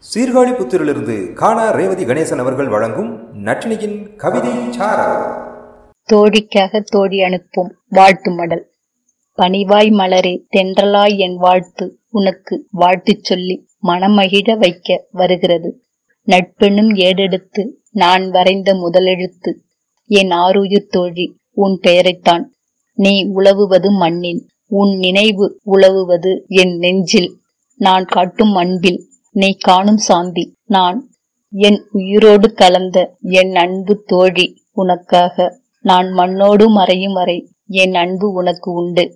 சீர்காழி புத்திரிலிருந்து காணா ரேவதி கணேசன் அவர்கள் வழங்கும் நட்டினியின் கவிதை தோழிக்காக தோழி அனுப்பும் வாழ்த்து மடல். பணிவாய் மலரே தென்றலாய் என் வாழ்த்து உனக்கு வாழ்த்துச் சொல்லி மனமகிழ வைக்க வருகிறது. நட்பெனும் ஏடெடுத்து நான் வரைந்த முதலெழுத்து என் ஆருயிர் தோழி உன் பெயரைத்தான் நீ உழவுவது மண்ணில் உன் நினைவு உழவுவது என் நெஞ்சில். நான் காட்டும் அன்பில் நீ காணும் சாந்தி. நான் என் உயிரோடு கலந்த என் அன்பு தோழி உனக்காக. நான் மண்ணோடு மறையும் வரை என் அன்பு உனக்கு உண்டு.